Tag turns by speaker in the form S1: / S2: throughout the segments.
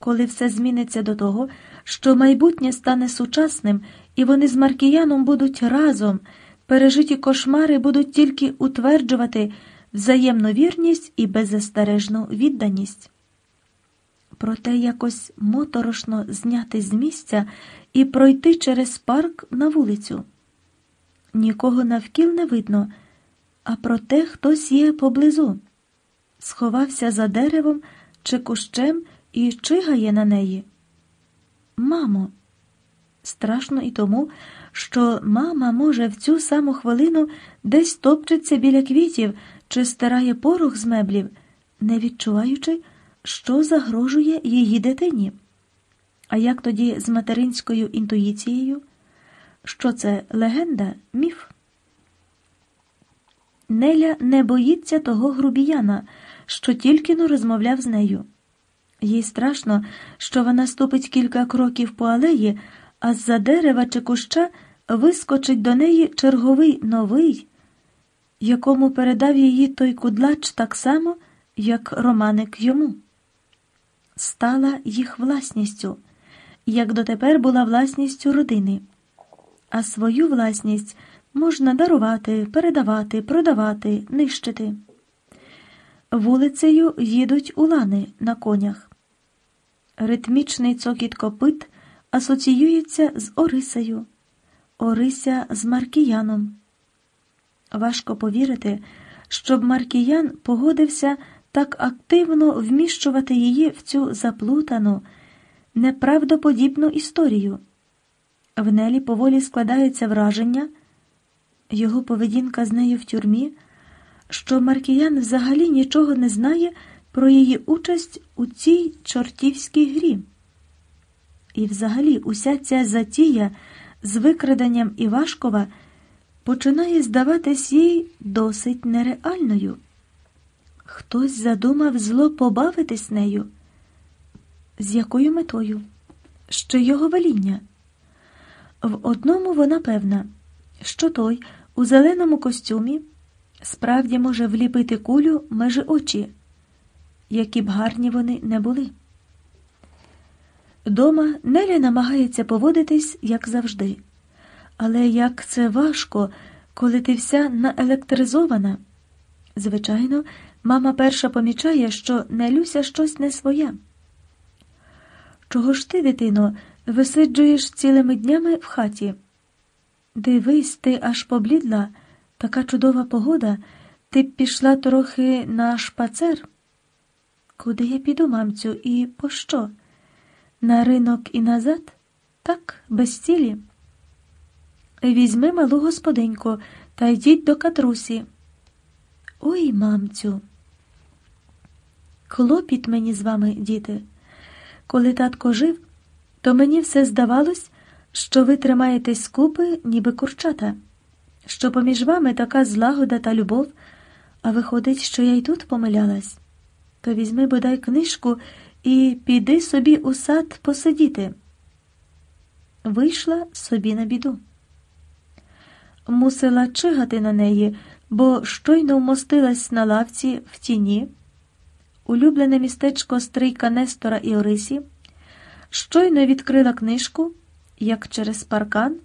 S1: коли все зміниться до того, що майбутнє стане сучасним, і вони з Маркіяном будуть разом, пережиті кошмари будуть тільки утверджувати взаємну вірність і беззастережну відданість. Проте якось моторошно зняти з місця і пройти через парк на вулицю. Нікого навкіл не видно, а проте хтось є поблизу. Сховався за деревом чи кущем і чигає на неї. Мамо, страшно і тому, що мама може в цю саму хвилину десь топчеться біля квітів чи стирає порох з меблів, не відчуваючи, що загрожує її дитині. А як тоді з материнською інтуїцією? Що це легенда, міф? Неля не боїться того грубіяна, що тільки но розмовляв з нею. Їй страшно, що вона ступить кілька кроків по алеї, а з-за дерева чи куща вискочить до неї черговий новий, якому передав її той кудлач так само, як Романик йому. Стала їх власністю, як дотепер була власністю родини, а свою власність можна дарувати, передавати, продавати, нищити. Вулицею їдуть улани на конях. Ритмічний цокіт копит асоціюється з Орисею, Орися з Маркіяном. Важко повірити, щоб Маркіян погодився так активно вміщувати її в цю заплутану, неправдоподібну історію. В Нелі поволі складається враження, його поведінка з нею в тюрмі, що Маркіян взагалі нічого не знає про її участь у цій чортівській грі. І взагалі уся ця затія з викраденням Івашкова починає здаватись їй досить нереальною. Хтось задумав зло побавитись нею. З якою метою? Що його веління? В одному вона певна, що той у зеленому костюмі справді може вліпити кулю межі очі, які б гарні вони не були. Дома Неля намагається поводитись, як завжди. Але як це важко, коли ти вся наелектризована. Звичайно, мама перша помічає, що Нелюся щось не своє. Чого ж ти, дитино, висиджуєш цілими днями в хаті? Дивись, ти аж поблідла, така чудова погода, ти б пішла трохи на шпацер. Куди я піду, мамцю, і по що? На ринок і назад? Так, без цілі. Візьми малу господиньку та йдіть до катрусі. Ой, мамцю. Хлопіт мені з вами, діти. Коли татко жив, то мені все здавалось, що ви тримаєтесь купи, ніби курчата, що поміж вами така злагода та любов, а виходить, що я й тут помилялась. То візьми бодай книжку і піди собі у сад посидіти. Вийшла собі на біду. Мусила чигати на неї, бо щойно вмостилась на лавці в тіні, улюблене містечко стрийка Нестора і Орисі, щойно відкрила книжку, як через паркан,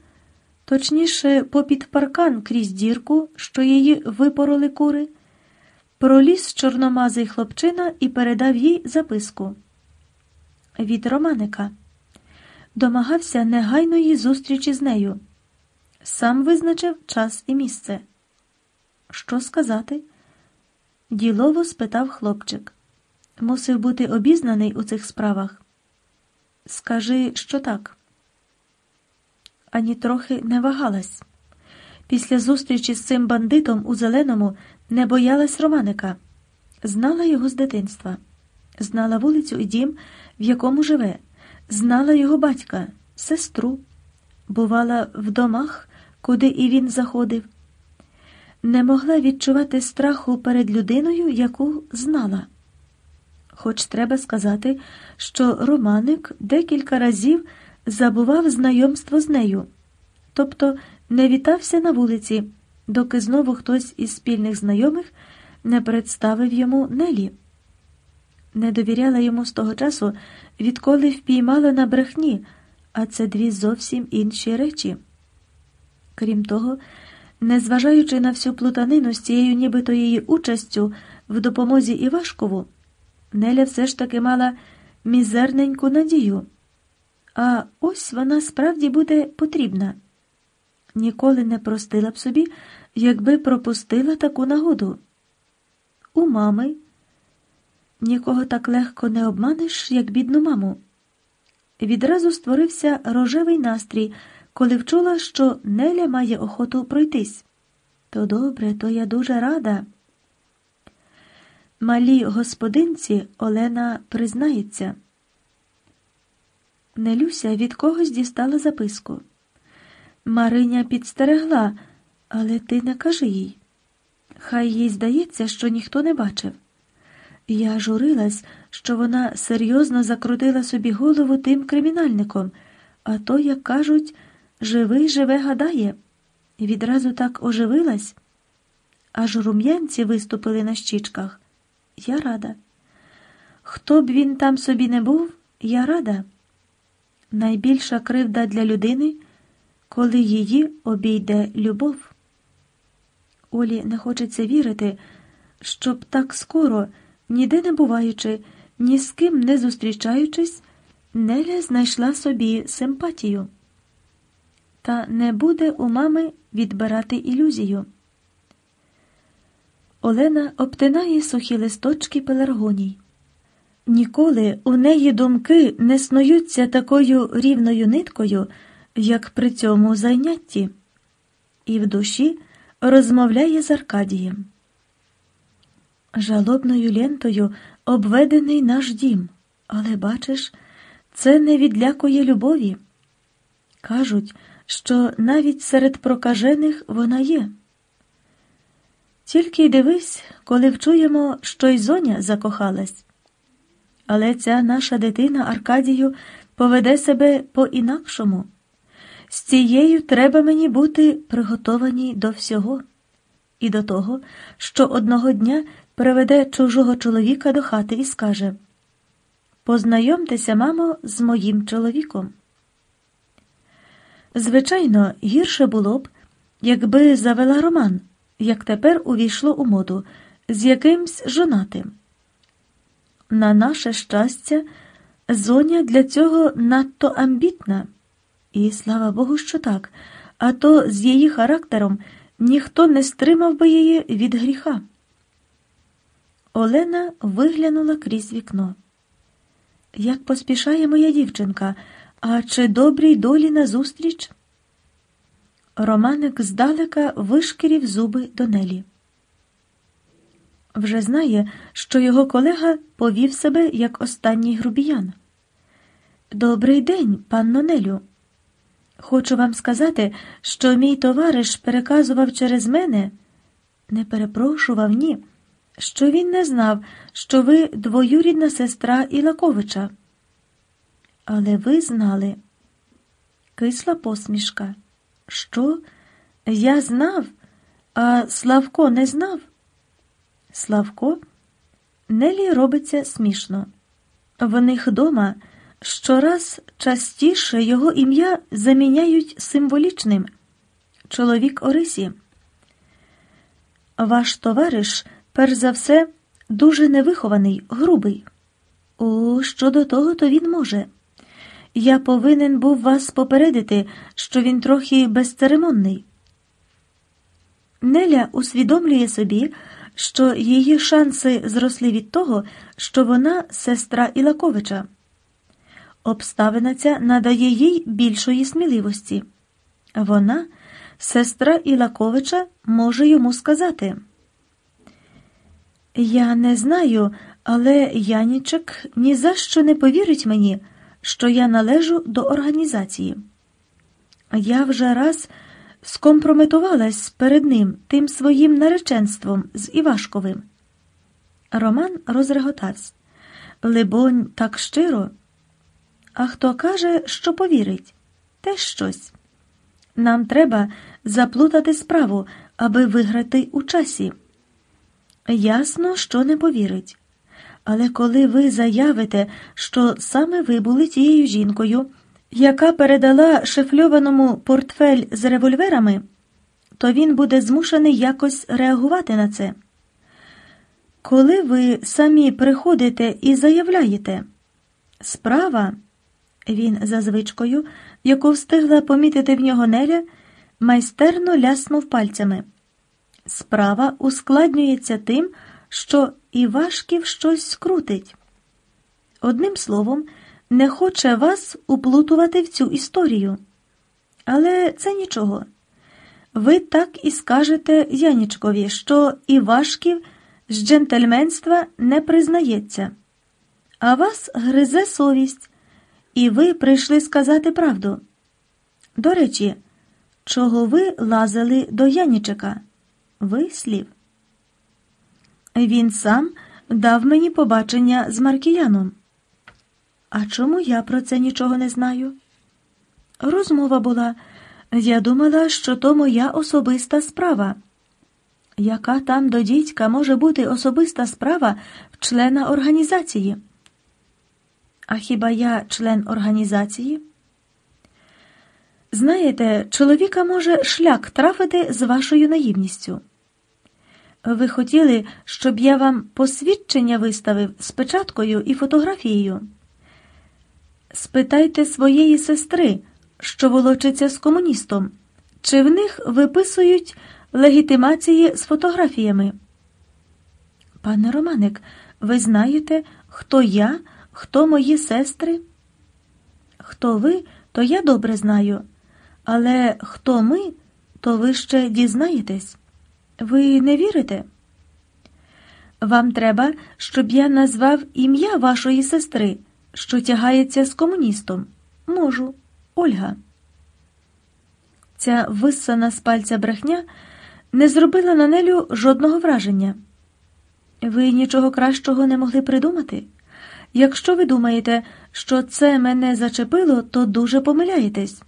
S1: точніше, попід паркан крізь дірку, що її випороли кури, проліз чорномазий хлопчина і передав їй записку від Романика. Домагався негайної зустрічі з нею. Сам визначив час і місце. Що сказати? Ділово спитав хлопчик. Мусив бути обізнаний у цих справах. Скажи, що так. Ані трохи не вагалась. Після зустрічі з цим бандитом у зеленому не боялась Романика, знала його з дитинства, знала вулицю і дім, в якому живе, знала його батька, сестру, бувала в домах, куди і він заходив, не могла відчувати страху перед людиною, яку знала. Хоч треба сказати, що Романик декілька разів забував знайомство з нею, тобто не вітався на вулиці, доки знову хтось із спільних знайомих не представив йому Нелі. не довіряла йому з того часу, відколи впіймала на брехні, а це дві зовсім інші речі. Крім того, незважаючи на всю плутанину з цією нібито її участю в допомозі Івашкову, Неля все ж таки мала мізерненьку надію. А ось вона справді буде потрібна. Ніколи не простила б собі, якби пропустила таку нагоду. У мами нікого так легко не обманеш, як бідну маму. Відразу створився рожевий настрій, коли вчула, що Неля має охоту пройтись. То добре, то я дуже рада. Малій господинці Олена признається. Нелюся від когось дістала записку. Мариня підстерегла, але ти не кажи їй. Хай їй здається, що ніхто не бачив. Я журилась, що вона серйозно закрутила собі голову тим кримінальником, а то, як кажуть, живий живе гадає. І відразу так оживилась. Аж рум'янці виступили на щічках. Я рада. Хто б він там собі не був, я рада. Найбільша кривда для людини, коли її обійде любов. Олі не хочеться вірити, щоб так скоро, ніде не буваючи, ні з ким не зустрічаючись, Неля знайшла собі симпатію. Та не буде у мами відбирати ілюзію. Олена обтинає сухі листочки пеларгоній. Ніколи у неї думки не снуються такою рівною ниткою, як при цьому зайнятті, і в душі розмовляє з Аркадієм. Жалобною лентою обведений наш дім, але бачиш, це не відлякує любові. Кажуть, що навіть серед прокажених вона є. Тільки й дивись, коли вчуємо, що й зоня закохалась. Але ця наша дитина Аркадію поведе себе по-інакшому. З цією треба мені бути приготованій до всього, і до того, що одного дня приведе чужого чоловіка до хати і скаже Познайомтеся, мамо, з моїм чоловіком. Звичайно, гірше було б, якби завела роман, як тепер увійшло у моду, з якимсь жонатим. На наше щастя, зоня для цього надто амбітна. І слава Богу, що так, а то з її характером ніхто не стримав би її від гріха. Олена виглянула крізь вікно. Як поспішає моя дівчинка, а чи добрій долі назустріч? Романик здалека вишкірів зуби до Нелі. Вже знає, що його колега повів себе як останній грубіян. Добрий день, панно Нелю. Хочу вам сказати, що мій товариш переказував через мене, не перепрошував, ні, що він не знав, що ви двоюрідна сестра Ілаковича. Але ви знали. Кисла посмішка. Що? Я знав, а Славко не знав? Славко? Нелі робиться смішно. В них дома щораз частіше його ім'я заміняють символічним чоловік Орисі. Ваш товариш, перш за все, дуже невихований, грубий. О, щодо того, то він може. Я повинен був вас попередити, що він трохи безцеремонний. Неля усвідомлює собі, що її шанси зросли від того, що вона сестра Ілаковича. Обставина ця надає їй більшої сміливості. Вона, сестра Ілаковича, може йому сказати. Я не знаю, але Янічек ні за що не повірить мені, що я належу до організації. Я вже раз скомпрометувалась перед ним тим своїм нареченством з Івашковим. Роман розреготався. Либонь, так щиро. А хто каже, що повірить, теж щось. Нам треба заплутати справу, аби виграти у часі. Ясно, що не повірить. Але коли ви заявите, що саме ви були тією жінкою, яка передала шифльованому портфель з револьверами, то він буде змушений якось реагувати на це. Коли ви самі приходите і заявляєте, справа, він за звичкою, яку встигла помітити в нього Неля, майстерно ляснув пальцями. Справа ускладнюється тим, що Івашків щось скрутить. Одним словом, не хоче вас уплутувати в цю історію. Але це нічого. Ви так і скажете Янічкові, що Івашків з джентльменства не признається, а вас гризе совість, і ви прийшли сказати правду. До речі, чого ви лазили до Янічика? Вислів. Він сам дав мені побачення з Маркіяном. А чому я про це нічого не знаю? Розмова була. Я думала, що то моя особиста справа. Яка там до дідька може бути особиста справа в члена організації? А хіба я член організації? Знаєте, чоловіка може шлях трафити з вашою наївністю. Ви хотіли, щоб я вам посвідчення виставив з печаткою і фотографією? Спитайте своєї сестри, що волочиться з комуністом, чи в них виписують легітимації з фотографіями? Пане Романик, ви знаєте, хто я, хто мої сестри? Хто ви, то я добре знаю. Але хто ми, то ви ще дізнаєтесь. Ви не вірите? Вам треба, щоб я назвав ім'я вашої сестри, що тягається з комуністом. Можу, Ольга. Ця виссана з пальця брехня не зробила на Нелю жодного враження. Ви нічого кращого не могли придумати? Якщо ви думаєте, що це мене зачепило, то дуже помиляєтесь.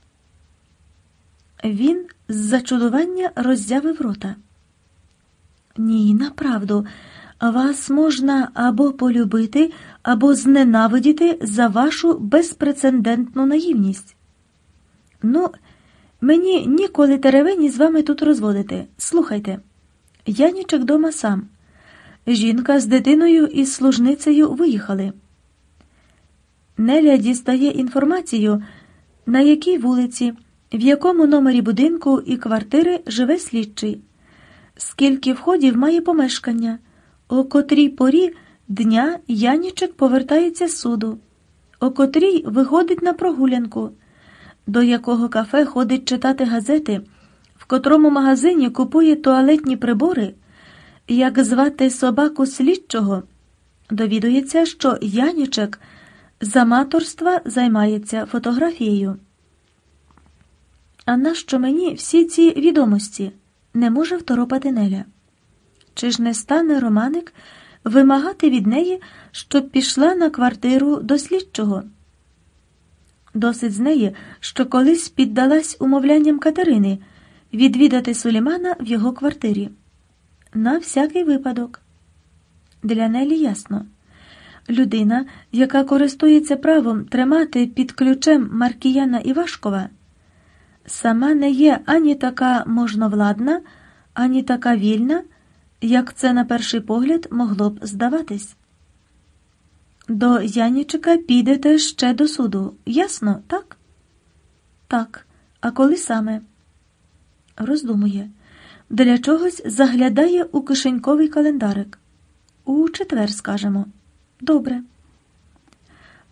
S1: Він з зачудування роззявив рота. Ні, направду, вас можна або полюбити, або зненавидіти за вашу безпрецедентну наївність. Ну, мені ніколи теревені з вами тут розводити. Слухайте, Янічек дома сам. Жінка з дитиною і служницею виїхали. Неля дістає інформацію, на якій вулиці, в якому номері будинку і квартири живе слідчий, скільки входів має помешкання, о котрій порі дня Янічек повертається з суду, о котрій виходить на прогулянку, до якого кафе ходить читати газети, в котрому магазині купує туалетні прибори, як звати собаку слідчого, довідується, що Янічек з аматорства займається фотографією. А нащо мені всі ці відомості? Не може второпати Неля. Чи ж не стане Романик вимагати від неї, щоб пішла на квартиру до слідчого? Досить з неї, що колись піддалась умовлянням Катерини відвідати Сулімана в його квартирі. На всякий випадок. Для Нелі ясно. Людина, яка користується правом тримати під ключем Маркіяна Івашкова, сама не є ані така можновладна, ані така вільна, як це на перший погляд могло б здаватись. До Янічика підете ще до суду, ясно, так? Так. А коли саме? Роздумує. Для чогось заглядає у кишеньковий календарик. У четвер, скажемо. Добре.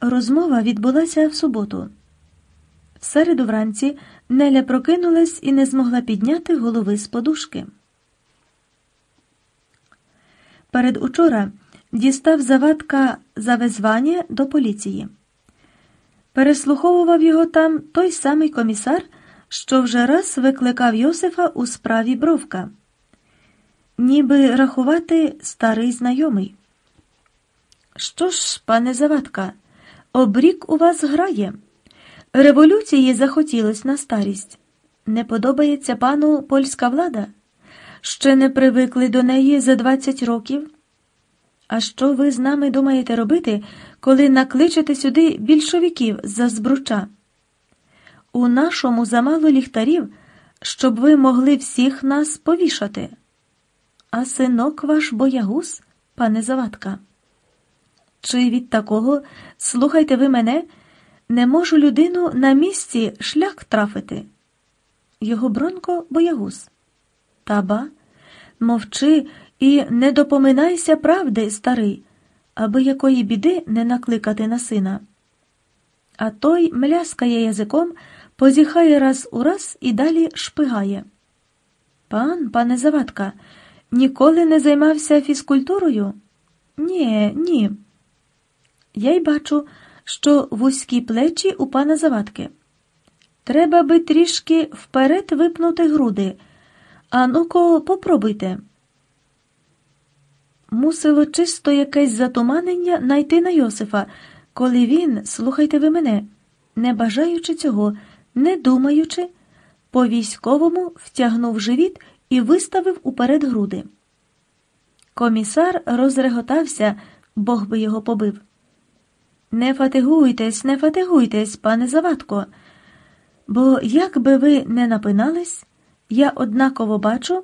S1: Розмова відбулася в суботу. В середу вранці Неля прокинулась і не змогла підняти голови з подушки. Перед учора дістав завадка завезвання до поліції. Переслуховував його там той самий комісар, що вже раз викликав Йосифа у справі бровка, ніби рахувати старий знайомий. Що ж, пане Завадка, обрік у вас грає. Революції захотілось на старість. Не подобається пану польська влада? Ще не привикли до неї за 20 років? А що ви з нами думаєте робити, коли накличете сюди більшовиків за збруча? У нашому замало ліхтарів, щоб ви могли всіх нас повішати. А синок ваш боягуз, пане Завадка. Чи від такого, слухайте ви мене, не можу людину на місці шлях трафити? Його бронко боягуз. Таба, мовчи і не допоминайся правди, старий, аби якої біди не накликати на сина. А той мляскає язиком, позіхає раз у раз і далі шпигає. Пан, пане Завадка, ніколи не займався фізкультурою? Ні, ні. Я й бачу, що вузькі плечі у пана Завадки. Треба би трішки вперед випнути груди. А ну-ко, попробуйте. Мусило чисто якесь затуманення найти на Йосифа, коли він, слухайте ви мене, не бажаючи цього, не думаючи, по військовому втягнув живіт і виставив уперед груди. Комісар розреготався, Бог би його побив. Не фатигуйтесь, не фатигуйтесь, пане Завадко, бо як би ви не напинались, я однаково бачу,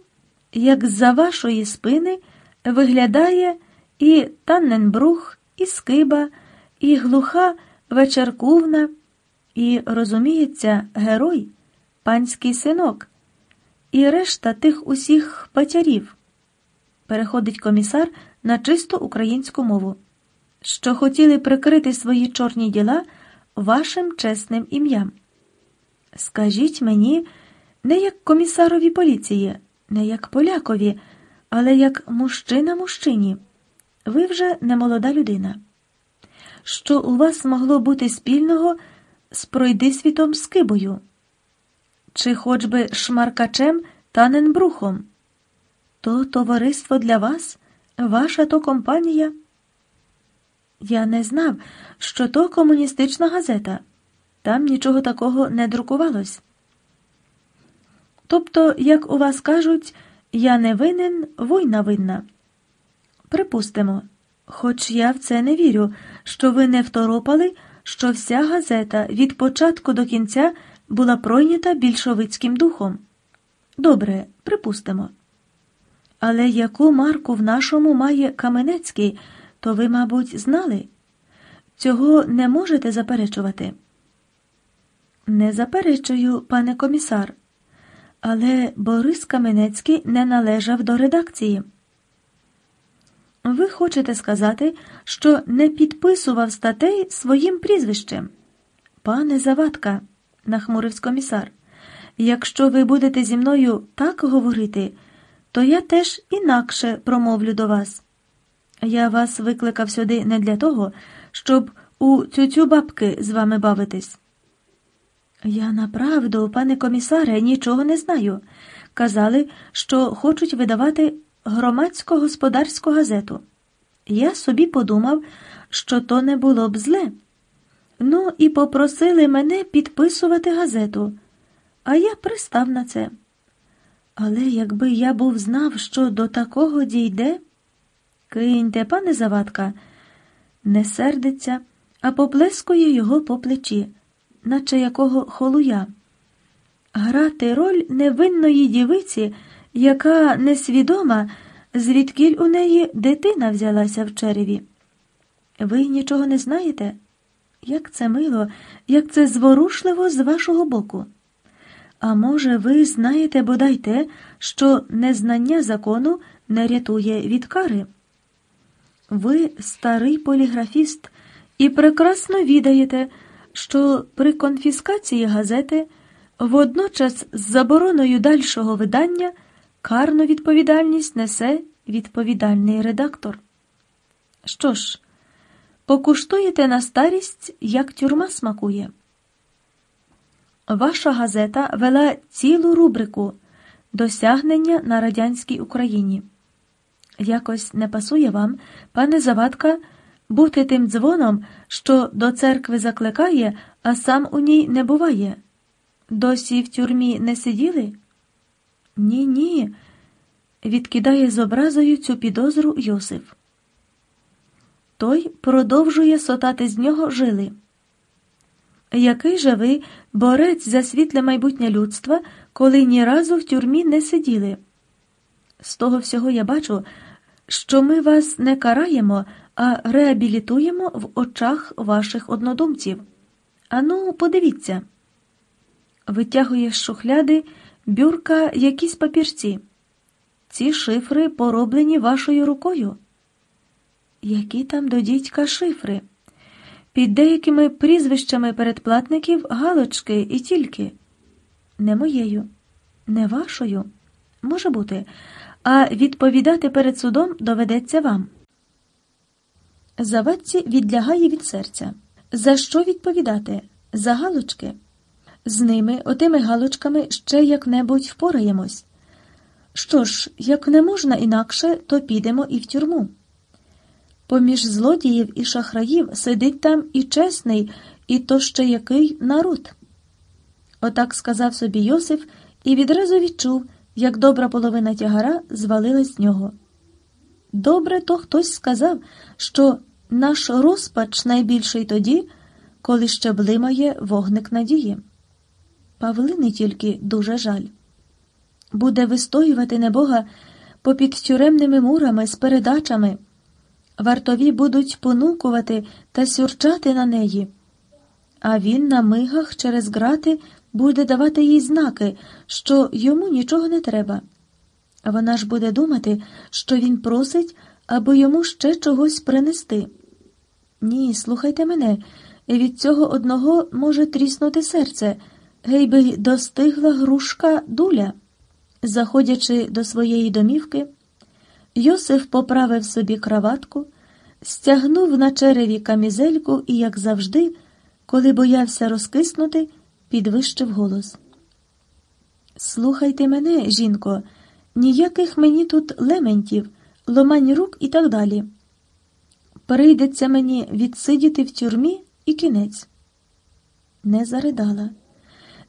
S1: як з-за вашої спини виглядає і Танненбрух, і скиба, і глуха вечеркувна, і, розуміється, герой, панський синок, і решта тих усіх патярів. Переходить комісар на чисто українську мову, що хотіли прикрити свої чорні діла вашим чесним ім'ям. Скажіть мені, не як комісарові поліції, не як полякові, але як мужчина мужчині. Ви вже не молода людина. Що у вас могло бути спільного з пройдисвітом скибою? Чи хоч би шмаркачем Таненбрухом? То товариство для вас, ваша то компанія? Я не знав, що то комуністична газета. Там нічого такого не друкувалось. Тобто, як у вас кажуть, я не винен, война винна. Припустимо, хоч я в це не вірю, що ви не второпали, що вся газета від початку до кінця була пройнята більшовицьким духом. Добре, припустимо. Але яку марку в нашому має Каменецький, то ви, мабуть, знали? Цього не можете заперечувати. Не заперечую, пане комісар але Борис Каменецький не належав до редакції. Ви хочете сказати, що не підписував статей своїм прізвищем? Пане Завадка, нахмурився комісар, якщо ви будете зі мною так говорити, то я теж інакше промовлю до вас. Я вас викликав сюди не для того, щоб у цю бабки з вами бавитись. Я направду, пане комісаре, нічого не знаю. Казали, що хочуть видавати громадсько господарську газету. Я собі подумав, що то не було б зле. Ну, і попросили мене підписувати газету, а я пристав на це. Але якби я був знав, що до такого дійде, киньте, пане Завадка, не сердиться, а поплескує його по плечі наче якого холуя, грати роль невинної дівиці, яка несвідома, звідкіль у неї дитина взялася в череві. Ви нічого не знаєте? Як це мило, як це зворушливо з вашого боку. А може, ви знаєте бодай те, що незнання закону не рятує від кари? Ви старий поліграфіст і прекрасно відаєте, що при конфіскації газети водночас з забороною дальшого видання карну відповідальність несе відповідальний редактор. Що ж, покуштуєте на старість, як тюрма смакує. Ваша газета вела цілу рубрику Досягнення на радянській Україні. Якось не пасує вам, пане Завадка, бути тим дзвоном, що до церкви закликає, а сам у ній не буває. Досі в тюрмі не сиділи? Ні, ні, відкидає з образою цю підозру Йосиф. той продовжує сотати з нього жили. Який же ви борець за світле майбутнє людства, коли ні разу в тюрмі не сиділи? З того всього я бачу, що ми вас не караємо, а реабілітуємо в очах ваших однодумців. Ану, подивіться. Витягує з шухляди бюрка якісь папірці. Ці шифри пороблені вашою рукою. Які там до дідька шифри? Під деякими прізвищами передплатників галочки і тільки. Не моєю, не вашою. Може бути, а відповідати перед судом доведеться вам. Завадці відлягає від серця. За що відповідати? За галочки? З ними, отими галочками, ще як-небудь впораємось. Що ж, як не можна інакше, то підемо і в тюрму. Поміж злодіїв і шахраїв сидить там і чесний, і то ще який народ. Отак сказав собі Йосиф і відразу відчув, як добра половина тягара звалилась з нього. Добре то хтось сказав, що наш розпач найбільший тоді, коли ще блимає вогник надії. Павлини тільки дуже жаль. Буде вистоювати небога попід тюремними мурами з передачами. Вартові будуть понукувати та сюрчати на неї, а він на мигах через грати буде давати їй знаки, що йому нічого не треба. Вона ж буде думати, що він просить, аби йому ще чогось принести. Ні, слухайте мене, від цього одного може тріснути серце, гей би достигла грушка дуля. Заходячи до своєї домівки, Йосиф поправив собі краватку, стягнув на череві камізельку і, як завжди, коли боявся розкиснути, підвищив голос. Слухайте мене, жінко, ніяких мені тут лементів, ломань рук і так далі. Прийдеться мені відсидіти в тюрмі і кінець. Не заридала,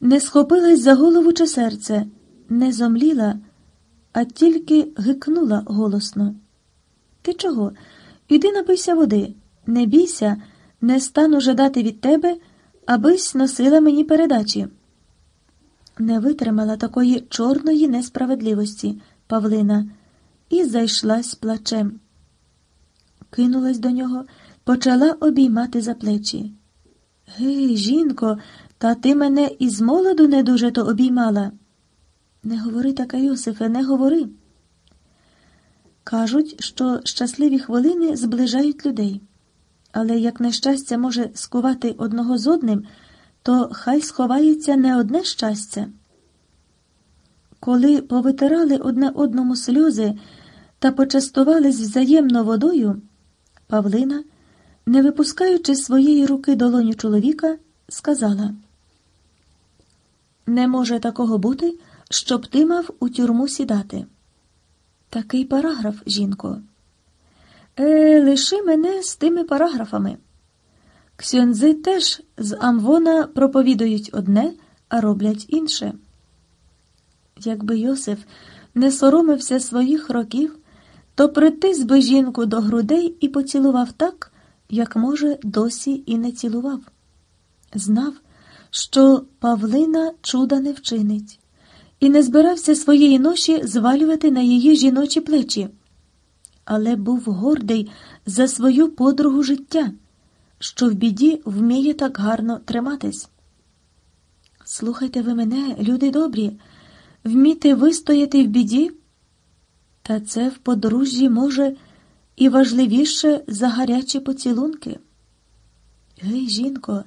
S1: не схопилась за голову чи серце, не зомліла, а тільки гикнула голосно. Ти чого? Іди напийся води, не бійся, не стану жадати від тебе, абись носила мені передачі. Не витримала такої чорної несправедливості Павлина і зайшлась плачем. Кинулась до нього, почала обіймати за плечі. Гей, жінко, та ти мене із молоду не дуже то обіймала. Не говори таке, Йосифе, не говори. Кажуть, що щасливі хвилини зближають людей, але як нещастя може скувати одного з одним, то хай сховається не одне щастя. Коли повитирали одне одному сльози та почастувались взаємно водою, Павлина, не випускаючи своєї руки долоню чоловіка, сказала: Не може такого бути, щоб ти мав у тюрму сідати. Такий параграф, жінко. Е, Лиши мене з тими параграфами. Ксьонзи теж з Амвона проповідують одне, а роблять інше. Якби Йосиф не соромився своїх років, то притис би жінку до грудей і поцілував так, як, може, досі і не цілував. Знав, що Павлина чуда не вчинить і не збирався своєї ноші звалювати на її жіночі плечі, але був гордий за свою подругу життя, що в біді вміє так гарно триматись. Слухайте ви мене, люди добрі, вміти вистояти в біді, та це в подружжі може і важливіше за гарячі поцілунки. Гей, жінко,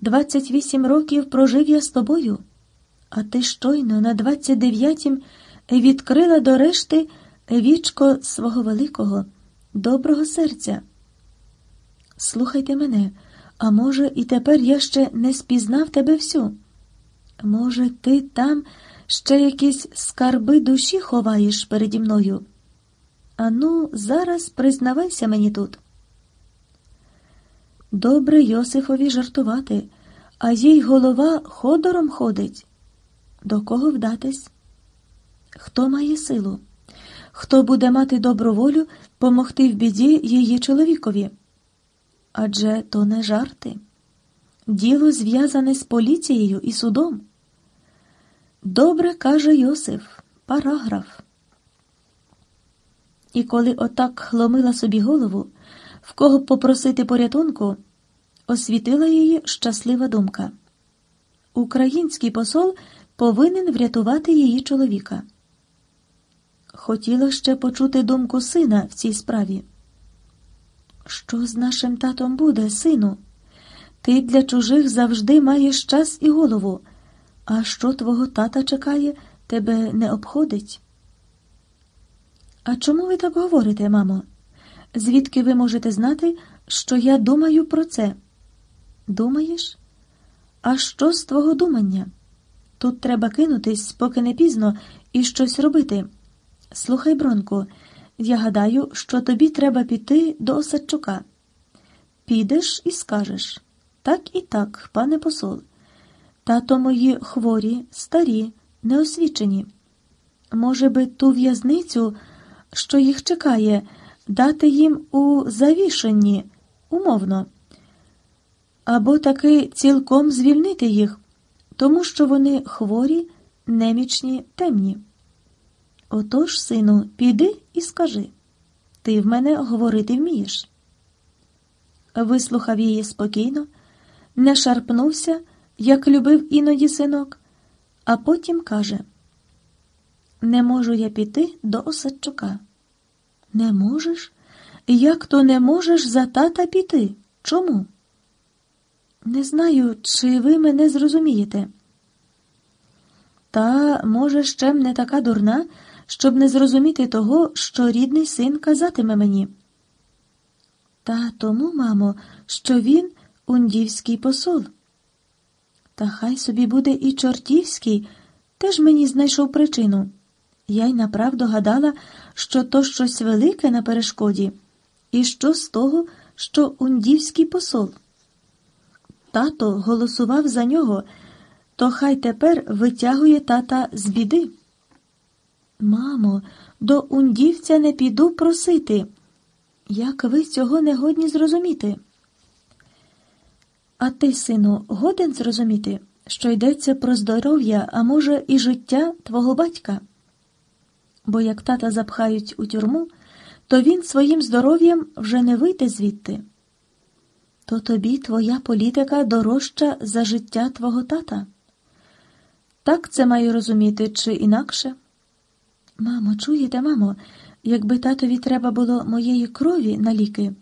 S1: двадцять вісім років прожив я з тобою. А ти щойно на двадцять дев'ятім відкрила до решти вічко свого великого, доброго серця. Слухайте мене, а може, і тепер я ще не спізнав тебе всю. Може, ти там ще якісь скарби душі ховаєш переді мною? Ану, зараз признавайся мені тут. Добре Йосифові жартувати, а їй голова ходором ходить. До кого вдатись? Хто має силу? Хто буде мати добру волю помогти в біді її чоловікові? Адже то не жарти. Діло зв'язане з поліцією і судом. Добре каже Йосиф, параграф. І коли отак хломила собі голову, в кого попросити порятунку, освітила її щаслива думка. Український посол повинен врятувати її чоловіка. Хотіла ще почути думку сина в цій справі. Що з нашим татом буде, сину? Ти для чужих завжди маєш час і голову, а що твого тата чекає, тебе не обходить. А чому ви так говорите, мамо? Звідки ви можете знати, що я думаю про це? Думаєш? А що з твого думання? Тут треба кинутись, поки не пізно, і щось робити. Слухай, Бронко, я гадаю, що тобі треба піти до Осадчука. Підеш і скажеш так і так, пане посол. Тато мої хворі, старі, неосвічені. Може би, ту в'язницю, що їх чекає, дати їм у завішенні, умовно, або таки цілком звільнити їх, тому що вони хворі, немічні, темні. Отож, сину, піди і скажи ти в мене говорити вмієш. Вислухав її спокійно, не шарпнувся, як любив іноді синок, а потім каже: Не можу я піти до Осадчука. Не можеш? Як то не можеш за тата піти? Чому? Не знаю, чи ви мене зрозумієте. Та, може, ще не така дурна, щоб не зрозуміти того, що рідний син казатиме мені. Та тому, мамо, що він ундівський посол. Та хай собі буде і чортівський, теж мені знайшов причину. Я й направду гадала, що то щось велике на перешкоді, і що з того, що ундівський посол. Тато голосував за нього, то хай тепер витягує тата з біди. Мамо, до ундівця не піду просити. Як ви цього не годні зрозуміти? А ти, сину, годен зрозуміти, що йдеться про здоров'я, а може, і життя твого батька? Бо як тата запхають у тюрму, то він своїм здоров'ям вже не вийде звідти. То тобі твоя політика дорожча за життя твого тата. Так це маю розуміти, чи інакше? Мамо, чуєте, мамо, якби татові треба було моєї крові на ліки,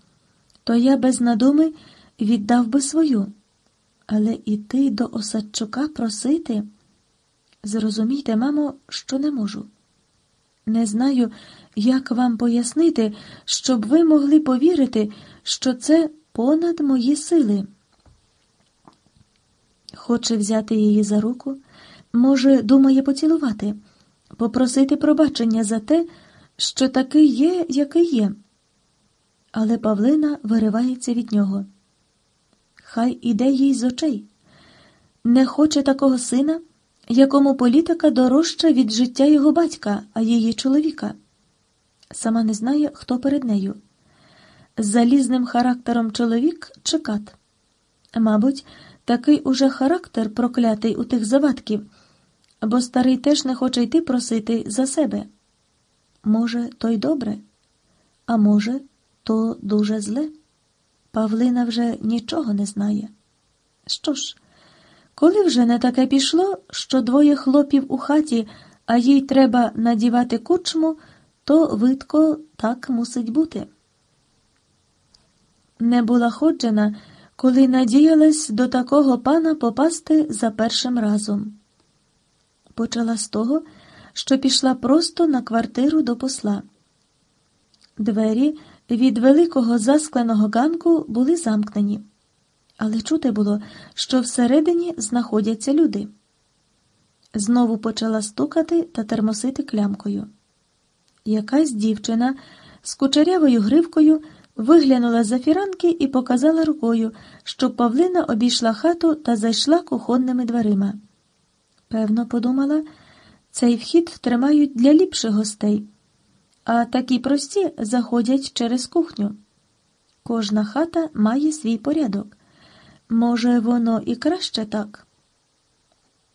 S1: то я без надуми віддав би свою. Але іти до Осадчука просити. Зрозумійте, мамо, що не можу. Не знаю, як вам пояснити, щоб ви могли повірити, що це понад мої сили. Хоче взяти її за руку, може, думає поцілувати, попросити пробачення за те, що такий є, який є. Але Павлина виривається від нього. Хай іде їй з очей. Не хоче такого сина, якому політика дорожча від життя його батька, а її чоловіка. Сама не знає, хто перед нею. Залізним характером чоловік чи. Мабуть, такий уже характер проклятий у тих завадків, бо старий теж не хоче йти просити за себе. Може, то й добре, а може, то дуже зле. Павлина вже нічого не знає. Що ж, коли вже не таке пішло, що двоє хлопів у хаті, а їй треба надівати кучму, то видко так мусить бути. Не була ходжена, коли надіялась до такого пана попасти за першим разом. Почала з того, що пішла просто на квартиру до посла. Двері від великого заскленого ганку були замкнені, але чути було, що всередині знаходяться люди. Знову почала стукати та термосити клямкою. Якась дівчина з кучерявою гривкою виглянула за фіранки і показала рукою, щоб Павлина обійшла хату та зайшла кухонними дверима. Певно, подумала, цей вхід тримають для ліпших гостей а такі прості заходять через кухню. кожна хата має свій порядок. Може, воно і краще так.